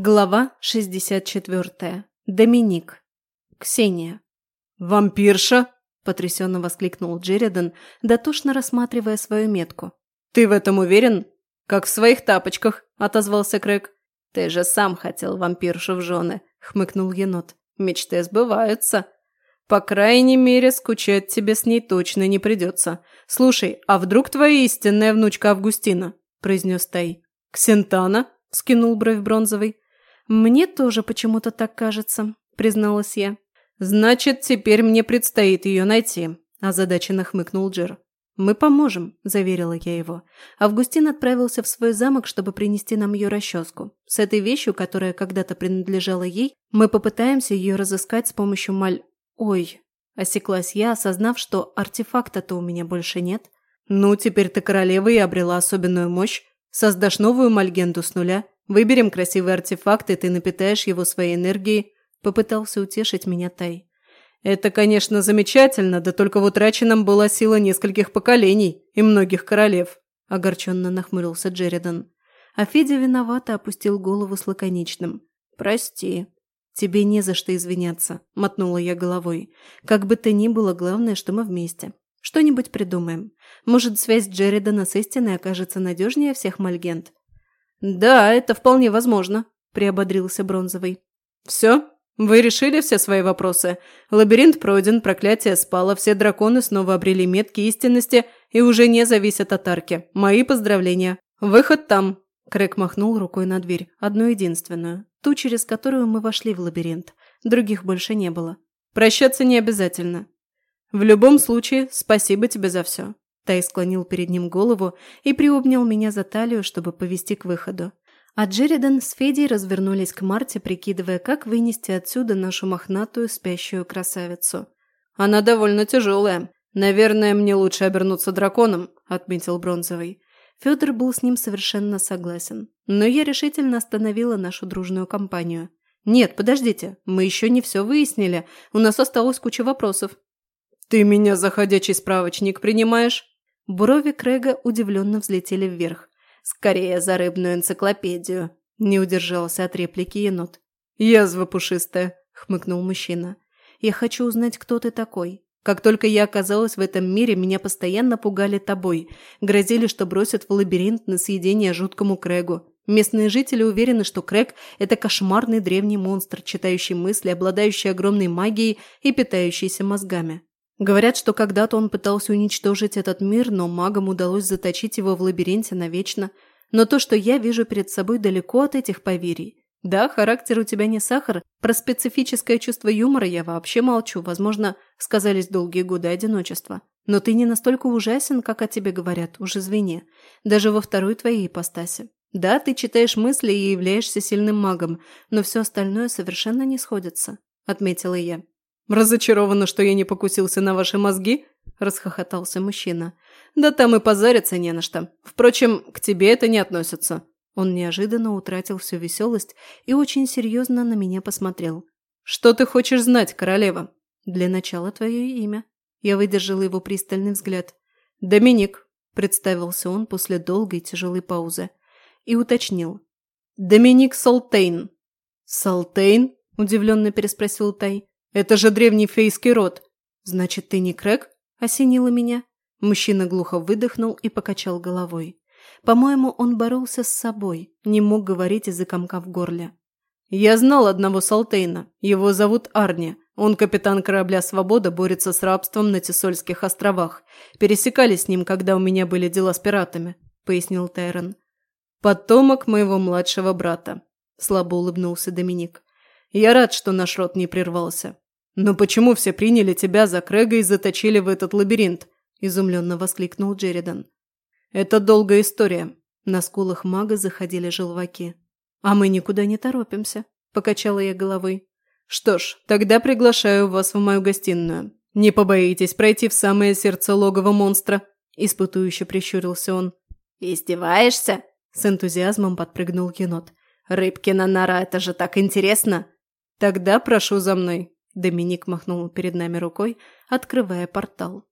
Глава 64. Доминик. Ксения. «Вампирша?» – потрясенно воскликнул Джеридан, дотошно рассматривая свою метку. «Ты в этом уверен?» «Как в своих тапочках», – отозвался Крэг. «Ты же сам хотел вампиршу в жены», – хмыкнул енот. «Мечты сбываются». «По крайней мере, скучать тебе с ней точно не придется. Слушай, а вдруг твоя истинная внучка Августина?» – произнес Тай. «Ксентана?» – скинул бровь бронзовый. «Мне тоже почему-то так кажется», – призналась я. «Значит, теперь мне предстоит ее найти», – озадаченно хмыкнул Джер. «Мы поможем», – заверила я его. Августин отправился в свой замок, чтобы принести нам ее расческу. С этой вещью, которая когда-то принадлежала ей, мы попытаемся ее разыскать с помощью маль... Ой, осеклась я, осознав, что артефакта-то у меня больше нет. «Ну, теперь ты королева и обрела особенную мощь. Создашь новую мальгенду с нуля. Выберем красивый артефакт, и ты напитаешь его своей энергией», – попытался утешить меня Тай. «Это, конечно, замечательно, да только в утраченном была сила нескольких поколений и многих королев», – огорченно нахмурился Джеридан. А Федя виновато опустил голову с лаконичным. «Прости». «Тебе не за что извиняться», – мотнула я головой. «Как бы то ни было, главное, что мы вместе. Что-нибудь придумаем. Может, связь Джеридана с истиной окажется надежнее всех Мальгент?» «Да, это вполне возможно», – приободрился Бронзовый. «Все? Вы решили все свои вопросы? Лабиринт пройден, проклятие спало, все драконы снова обрели метки истинности и уже не зависят от арки. Мои поздравления. Выход там!» Крэк махнул рукой на дверь, одну единственную, ту, через которую мы вошли в лабиринт. Других больше не было. «Прощаться не обязательно. В любом случае, спасибо тебе за все. Тай склонил перед ним голову и приобнял меня за талию, чтобы повести к выходу. А Джеридан с Федей развернулись к Марте, прикидывая, как вынести отсюда нашу мохнатую спящую красавицу. «Она довольно тяжелая. Наверное, мне лучше обернуться драконом», – отметил Бронзовый. Федор был с ним совершенно согласен. Но я решительно остановила нашу дружную компанию. «Нет, подождите, мы еще не все выяснили. У нас осталось куча вопросов». «Ты меня за ходячий справочник принимаешь?» Брови Крэга удивленно взлетели вверх. «Скорее за рыбную энциклопедию», – не удержался от реплики енот. «Язва пушистая», – хмыкнул мужчина. «Я хочу узнать, кто ты такой. Как только я оказалась в этом мире, меня постоянно пугали тобой. Грозили, что бросят в лабиринт на съедение жуткому Крэгу. Местные жители уверены, что Крэг – это кошмарный древний монстр, читающий мысли, обладающий огромной магией и питающийся мозгами. Говорят, что когда-то он пытался уничтожить этот мир, но магам удалось заточить его в лабиринте навечно. Но то, что я вижу перед собой, далеко от этих поверий. Да, характер у тебя не сахар, про специфическое чувство юмора я вообще молчу, возможно, сказались долгие годы одиночества. Но ты не настолько ужасен, как о тебе говорят, уж извини. Даже во второй твоей ипостаси. Да, ты читаешь мысли и являешься сильным магом, но все остальное совершенно не сходится», – отметила я. «Разочарована, что я не покусился на ваши мозги?» – расхохотался мужчина. «Да там и позариться не на что. Впрочем, к тебе это не относится». Он неожиданно утратил всю веселость и очень серьезно на меня посмотрел. «Что ты хочешь знать, королева?» «Для начала твое имя». Я выдержала его пристальный взгляд. «Доминик», – представился он после долгой тяжелой паузы. И уточнил. «Доминик Салтейн». «Салтейн?» – удивленно переспросил Тай. Это же древний фейский род. Значит, ты не Крэг? Осенило меня. Мужчина глухо выдохнул и покачал головой. По-моему, он боролся с собой, не мог говорить из-за комка в горле. «Я знал одного Салтейна. Его зовут Арни. Он капитан корабля «Свобода», борется с рабством на Тисольских островах. Пересекались с ним, когда у меня были дела с пиратами», – пояснил Тайрон. «Потомок моего младшего брата», – слабо улыбнулся Доминик. Я рад, что наш род не прервался. Но почему все приняли тебя за Крэга и заточили в этот лабиринт?» – изумленно воскликнул Джеридан. «Это долгая история». На скулах мага заходили желваки. «А мы никуда не торопимся», – покачала я головой. «Что ж, тогда приглашаю вас в мою гостиную. Не побоитесь пройти в самое сердце логова монстра», – испытующе прищурился он. «Издеваешься?» – с энтузиазмом подпрыгнул енот. «Рыбкина нора, это же так интересно!» «Тогда прошу за мной», – Доминик махнул перед нами рукой, открывая портал.